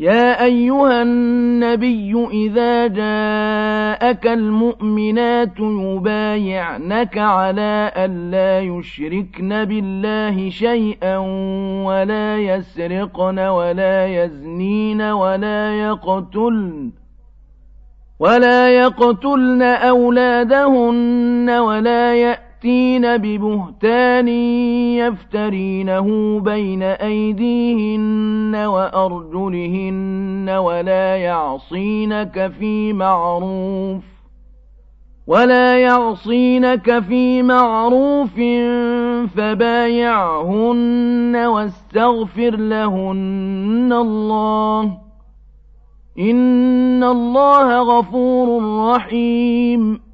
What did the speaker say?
يا أيها النبي إذا جاءك المؤمنات يبايعنك على ألا يشركن بالله شيئا ولا يسرقن ولا يزنين ولا يقتلن ولا يقتلن أولادهن ولا يأتين ببهتان يفترينه بين أيديهن وأرجلهن ولا يعصينك في معروف ولا يعصينك في معروف فبايعهن واستغفر لهن الله إن الله غفور رحيم